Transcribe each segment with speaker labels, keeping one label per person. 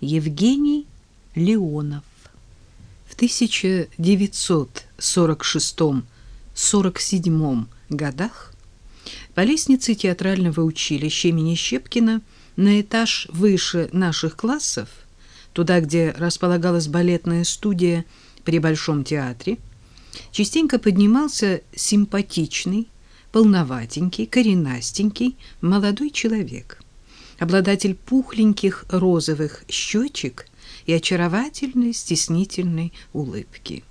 Speaker 1: Евгений Леонов. В 1946-47 годах по лестнице театрального училища имени Щепкина на этаж выше наших классов, туда, где располагалась балетная студия при Большом театре, частенько поднимался симпатичный, полноватенький, коренастенький молодой человек, обладатель пухленьких розовых щечек и очаровательной стеснительной улыбки.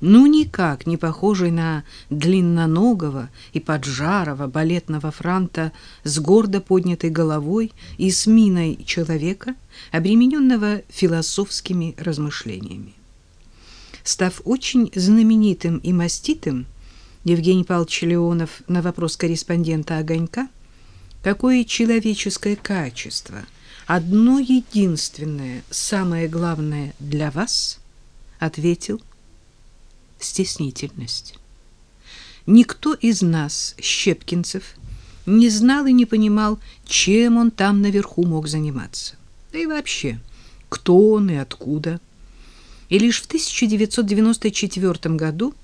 Speaker 1: Ну, никак не похожий на длинноногого и поджарого балетного франта с гордо поднятой головой и с миной человека, обремененного философскими размышлениями. Став очень знаменитым и маститым, Евгений Павлович Леонов на вопрос корреспондента «Огонька» какое человеческое качество, одно единственное, самое главное для вас, ответил стеснительность. Никто из нас, щепкинцев, не знал и не понимал, чем он там наверху мог заниматься. Да и вообще, кто он и откуда. И лишь в 1994 году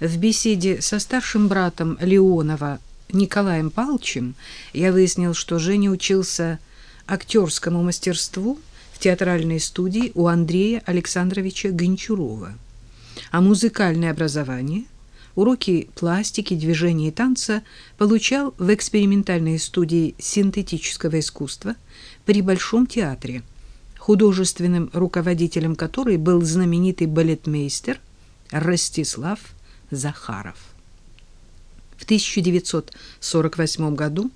Speaker 1: в беседе со старшим братом Леонова Николаем Павловичем я выяснил, что Женя учился актерскому мастерству в театральной студии у Андрея Александровича Гончарова. А музыкальное образование, уроки пластики, движения и танца получал в экспериментальной студии синтетического искусства при Большом театре, художественным руководителем которой был знаменитый балетмейстер Ростислав Захаров. В 1948 году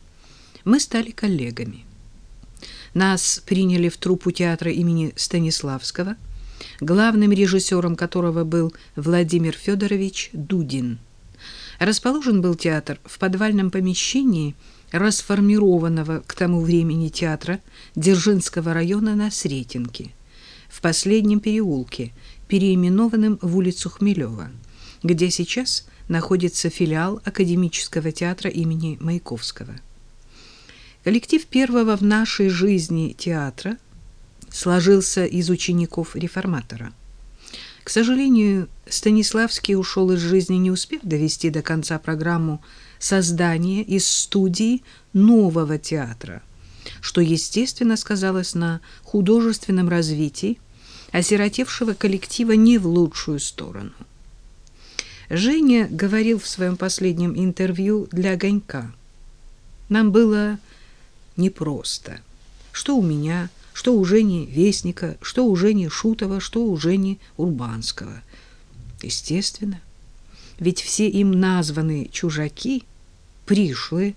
Speaker 1: мы стали коллегами. Нас приняли в труппу театра имени Станиславского, главным режиссером которого был Владимир Федорович Дудин. Расположен был театр в подвальном помещении расформированного к тому времени театра Дзержинского района на Сретенке, в последнем переулке, переименованном в улицу Хмелева, где сейчас находится филиал Академического театра имени Маяковского. Коллектив первого в нашей жизни театра сложился из учеников реформатора. К сожалению, Станиславский ушел из жизни, не успев довести до конца программу создания из студии нового театра, что, естественно, сказалось на художественном развитии осиротевшего коллектива не в лучшую сторону. Женя говорил в своем последнем интервью для «Огонька». Нам было непросто. Что у меня, что у Жени Вестника, что у Жени Шутова, что у Жени Урбанского. Естественно. Ведь все им названные чужаки, пришлые,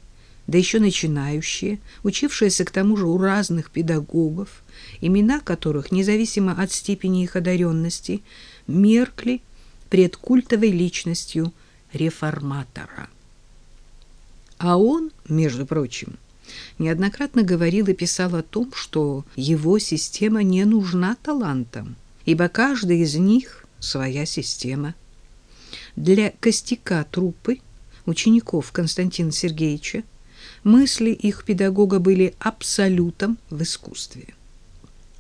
Speaker 1: да еще начинающие, учившиеся к тому же у разных педагогов, имена которых, независимо от степени их одаренности, меркли – пред культовой личностью реформатора. А он, между прочим, неоднократно говорил и писал о том, что его система не нужна талантам, ибо каждый из них своя система. Для костяка труппы, учеников Константина Сергеевича, мысли их педагога были абсолютом в искусстве.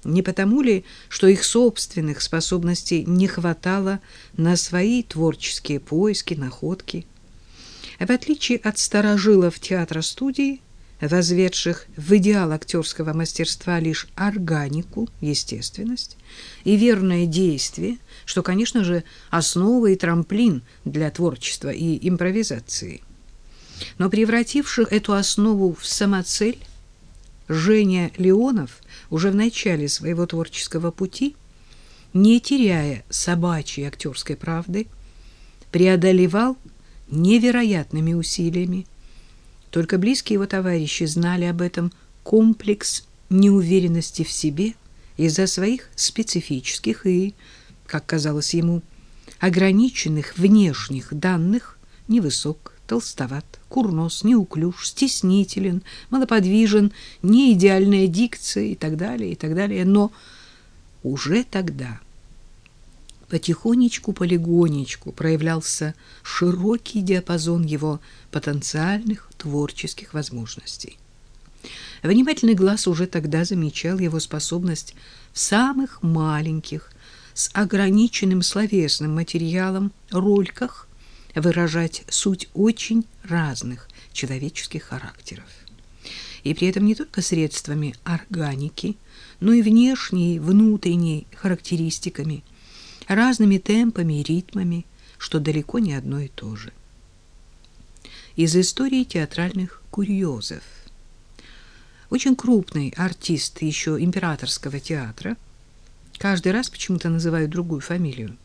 Speaker 1: Не потому ли, что их собственных способностей не хватало на свои творческие поиски, находки? В отличие от старожилов театра-студии, возведших в идеал актерского мастерства лишь органику, естественность и верное действие, что, конечно же, основа и трамплин для творчества и импровизации. Но превративших эту основу в самоцель, Женя Леонов уже в начале своего творческого пути, не теряя собачьей актерской правды, преодолевал невероятными усилиями. Только близкие его товарищи знали об этом комплекс неуверенности в себе из-за своих специфических и, как казалось ему, ограниченных внешних данных невысок, толстоват, курнос, неуклюж, стеснителен, малоподвижен, не идеальная дикция и так далее, и так далее. Но уже тогда потихонечку, полигонечку проявлялся широкий диапазон его потенциальных творческих возможностей. Внимательный глаз уже тогда замечал его способность в самых маленьких, с ограниченным словесным материалом рольках выражать суть очень разных человеческих характеров. И при этом не только средствами органики, но и внешней, внутренней характеристиками, разными темпами и ритмами, что далеко не одно и то же. Из истории театральных курьезов – очень крупный артист еще императорского театра, каждый раз почему-то называют другую фамилию,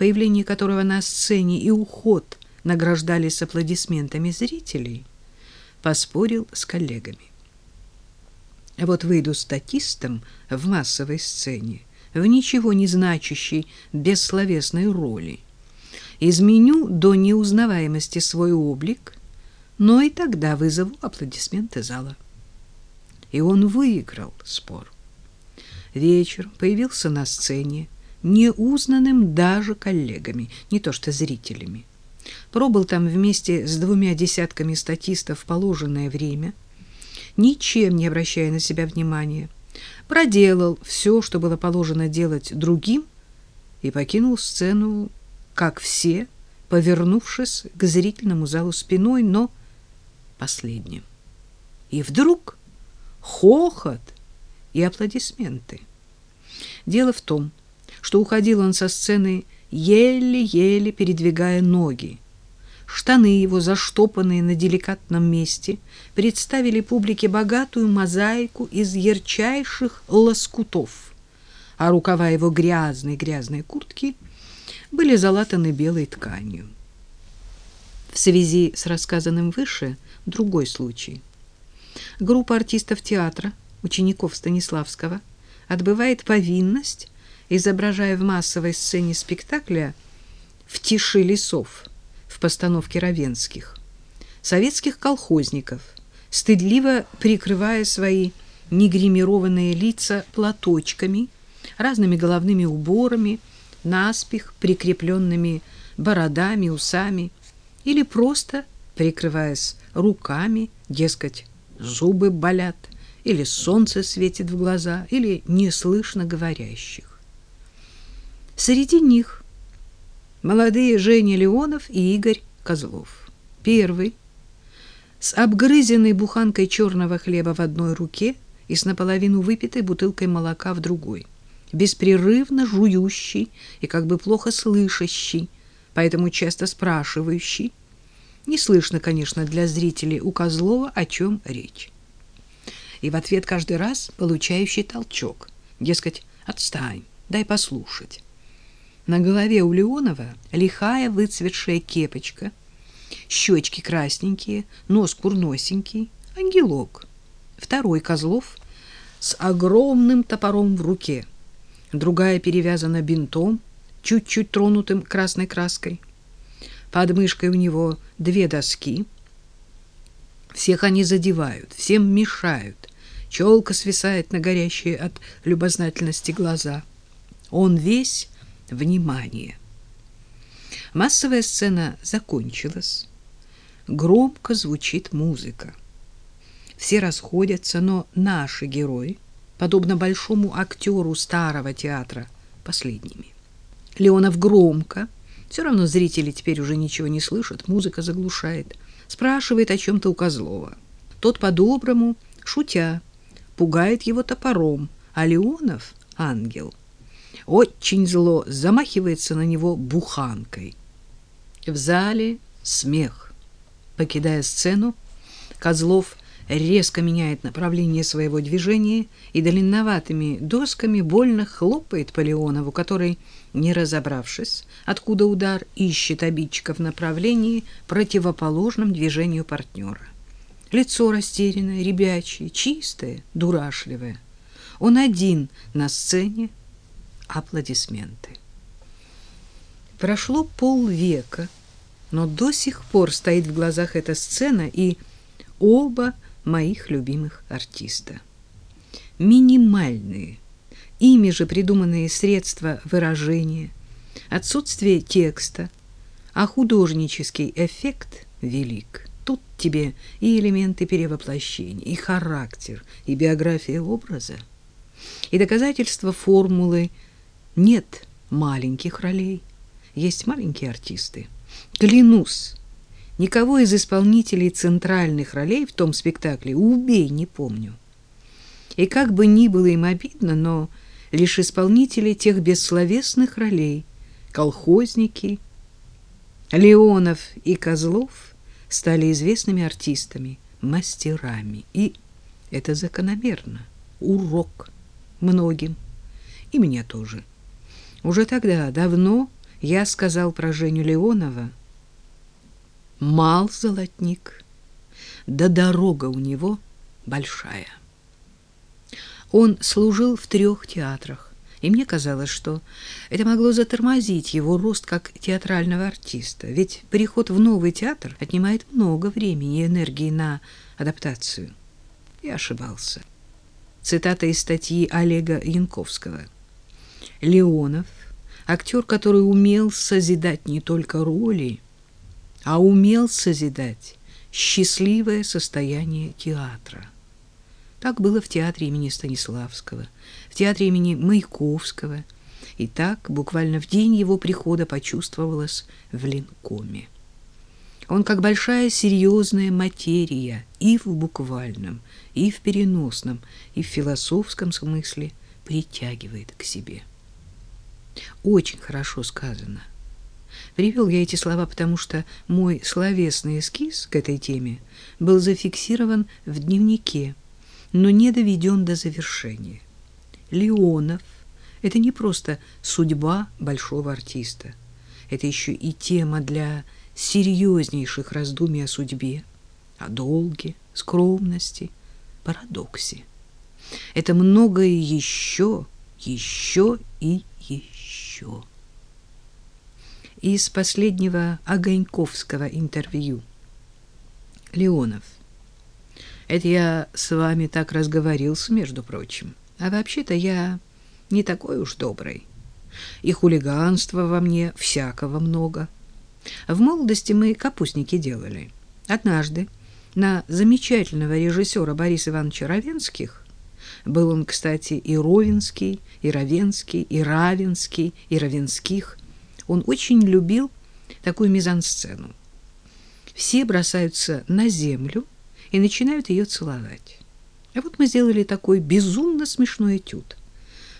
Speaker 1: появление которого на сцене и уход награждались аплодисментами зрителей, поспорил с коллегами. Вот выйду статистом в массовой сцене, в ничего не значащей бессловесной роли, изменю до неузнаваемости свой облик, но и тогда вызову аплодисменты зала и он выиграл спор. Вечер появился на сцене, неузнанным даже коллегами, не то что зрителями. Пробыл там вместе с двумя десятками статистов положенное время, ничем не обращая на себя внимания, проделал все, что было положено делать другим, и покинул сцену, как все, повернувшись к зрительному залу спиной, но последним. И вдруг хохот и аплодисменты. Дело в том, что уходил он со сцены еле-еле передвигая ноги. Штаны его, заштопанные на деликатном месте, представили публике богатую мозаику из ярчайших лоскутов, а рукава его грязной-грязной куртки были залатаны белой тканью. В связи с рассказанным выше другой случай – группа артистов театра, учеников Станиславского, отбывает повинность, изображая в массовой сцене спектакля «В тиши лесов» в постановке Равенских, советских колхозников, стыдливо прикрывая свои негримированные лица платочками, разными головными уборами, наспех прикрепленными бородами, усами, или просто прикрываясь руками, дескать, зубы болят, или солнце светит в глаза, или не слышно говорящих. Среди них молодые Женя Леонов и Игорь Козлов. Первый с обгрызенной буханкой черного хлеба в одной руке и с наполовину выпитой бутылкой молока в другой, беспрерывно жующий и как бы плохо слышащий, поэтому часто спрашивающий, не слышно, конечно, для зрителей у Козлова, о чем речь. И в ответ каждый раз получающий толчок. Дескать, отстань, дай послушать. На голове у Леонова лихая выцветшая кепочка, щечки красненькие, нос курносенький, ангелок. Второй Козлов с огромным топором в руке, другая перевязана бинтом, чуть-чуть тронутым красной краской. Под мышкой у него две доски. Всех они задевают, всем мешают. Челка свисает на горящие от любознательности глаза. Он весь внимание. Массовая сцена закончилась. Громко звучит музыка. Все расходятся, но наши герои, подобно большому актеру старого театра, последними. Леонов громко, все равно зрители теперь уже ничего не слышат, музыка заглушает. Спрашивает о чем-то у Козлова. Тот по-доброму, шутя, пугает его топором, а Леонов, ангел, очень зло замахивается на него буханкой. В зале смех. Покидая сцену, Козлов резко меняет направление своего движения и длинноватыми досками больно хлопает по Леонову, который не разобравшись, откуда удар, ищет обидчика в направлении, противоположном движению партнера. Лицо растерянное, ребячье, чистое, дурашливое. Он один на сцене. Аплодисменты. Прошло полвека, но до сих пор стоит в глазах эта сцена и оба моих любимых артиста. Минимальные, ими же придуманные средства выражения, отсутствие текста, а художнический эффект велик. Тут тебе и элементы перевоплощения, и характер, и биография образа. И доказательства формулы нет маленьких ролей, есть маленькие артисты. Клянусь, никого из исполнителей центральных ролей в том спектакле убей не помню. И как бы ни было им обидно, но лишь исполнители тех бессловесных ролей, колхозники, Леонов и Козлов стали известными артистами, мастерами, и это закономерно, урок многим, и мне тоже. Уже тогда, давно, я сказал про Женю Леонова, мал золотник, да дорога у него большая. Он служил в трех театрах, и мне казалось, что это могло затормозить его рост как театрального артиста, ведь переход в новый театр отнимает много времени и энергии на адаптацию. Я ошибался. Цитата из статьи Олега Янковского. Леонов, актер, который умел созидать не только роли, а умел созидать счастливое состояние театра. Так было в театре имени Станиславского, в театре имени Маяковского, и так буквально в день его прихода почувствовалось в Ленкоме. Он как большая серьезная материя и в буквальном, и в переносном, и в философском смысле притягивает к себе. Очень хорошо сказано. Привел я эти слова, потому что мой словесный эскиз к этой теме был зафиксирован в дневнике, но не доведен до завершения. Леонов — это не просто судьба большого артиста. Это еще и тема для серьезнейших раздумий о судьбе, о долге, скромности, парадоксе. Это многое еще, еще и еще. Из последнего Огоньковского интервью. Леонов — это я с вами так разговорился, между прочим. А вообще-то я не такой уж добрый. И хулиганства во мне всякого много. В молодости мы капустники делали. Однажды на замечательного режиссера Бориса Ивановича Равенских был он, кстати, и Ровенский, и Равенский, и Равенский, и Равенских. Он очень любил такую мизансцену. Все бросаются на землю, и начинают ее целовать. А вот мы сделали такой безумно смешной этюд.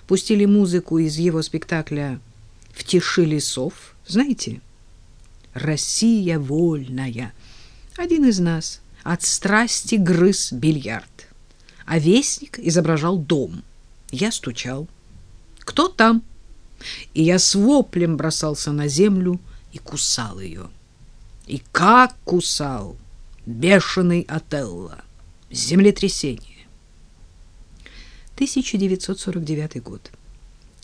Speaker 1: Пустили музыку из его спектакля «В тиши лесов». Знаете? «Россия вольная». Один из нас от страсти грыз бильярд, а вестник изображал дом. Я стучал. «Кто там?» И я с воплем бросался на землю и кусал ее. И как кусал! Бешеный Отелло. Землетрясение. 1949 год.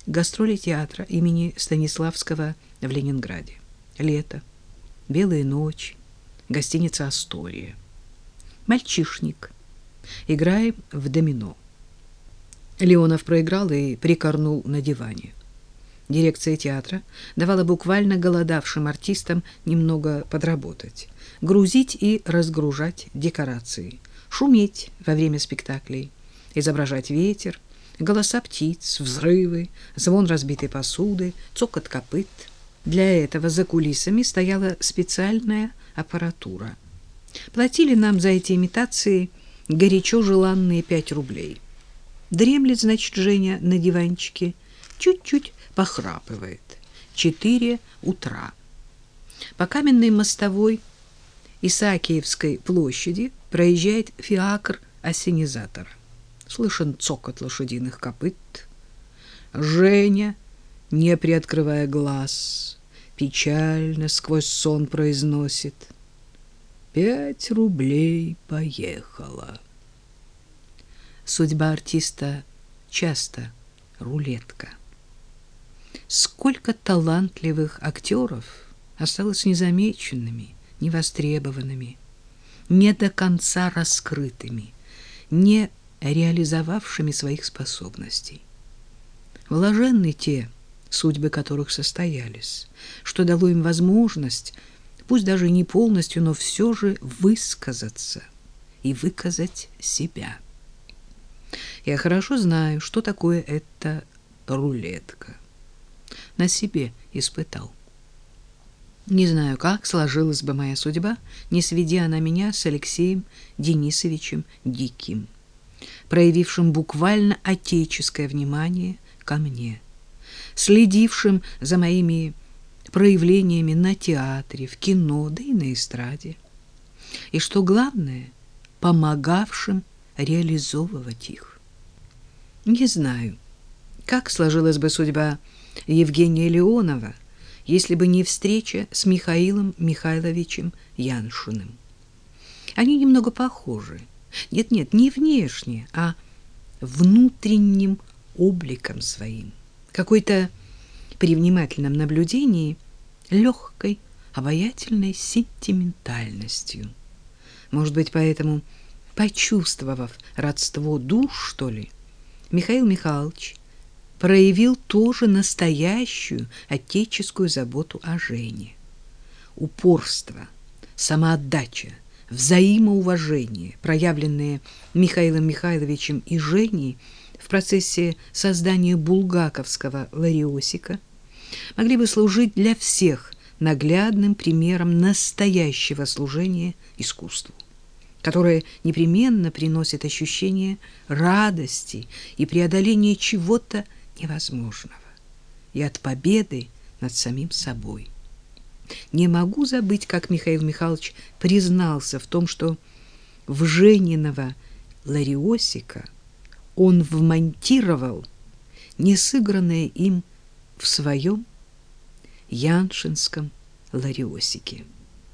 Speaker 1: Гастроли театра имени Станиславского в Ленинграде. Лето. Белые ночи. Гостиница «Астория». Мальчишник. Играем в домино. Леонов проиграл и прикорнул на диване. Дирекция театра давала буквально голодавшим артистам немного подработать, грузить и разгружать декорации, шуметь во время спектаклей, изображать ветер, голоса птиц, взрывы, звон разбитой посуды, цокот копыт. Для этого за кулисами стояла специальная аппаратура. Платили нам за эти имитации горячо желанные пять рублей. Дремлет, значит, Женя на диванчике, чуть-чуть похрапывает. Четыре утра. По каменной мостовой Исаакиевской площади проезжает фиакр-осенизатор. Слышен цокот лошадиных копыт. Женя, не приоткрывая глаз, печально сквозь сон произносит «Пять рублей поехала». Судьба артиста часто рулетка. Сколько талантливых актеров осталось незамеченными, невостребованными, не до конца раскрытыми, не реализовавшими своих способностей. Вложенны те, судьбы которых состоялись, что дало им возможность пусть даже не полностью, но все же высказаться и выказать себя. Я хорошо знаю, что такое эта рулетка. На себе испытал. Не знаю, как сложилась бы моя судьба, не сведя она меня с Алексеем Денисовичем Диким, проявившим буквально отеческое внимание ко мне, следившим за моими проявлениями на театре, в кино, да и на эстраде. И что главное, помогавшим реализовывать их. Не знаю, как сложилась бы судьба Евгения Леонова, если бы не встреча с Михаилом Михайловичем Яншиным. Они немного похожи. Нет-нет, не внешне, а внутренним обликом своим. Какой-то при внимательном наблюдении легкой, обаятельной сентиментальностью. Может быть, поэтому, почувствовав родство душ, что ли, Михаил Михайлович проявил тоже настоящую отеческую заботу о Жене. Упорство, самоотдача, взаимоуважение, проявленные Михаилом Михайловичем и Женей в процессе создания булгаковского лариосика, могли бы служить для всех наглядным примером настоящего служения искусству, которое непременно приносит ощущение радости и преодоления чего-то невозможного и от победы над самим собой. Не могу забыть, как Михаил Михайлович признался в том, что в Жениного Лариосика он вмонтировал несыгранное им в своем яншинском лариосике.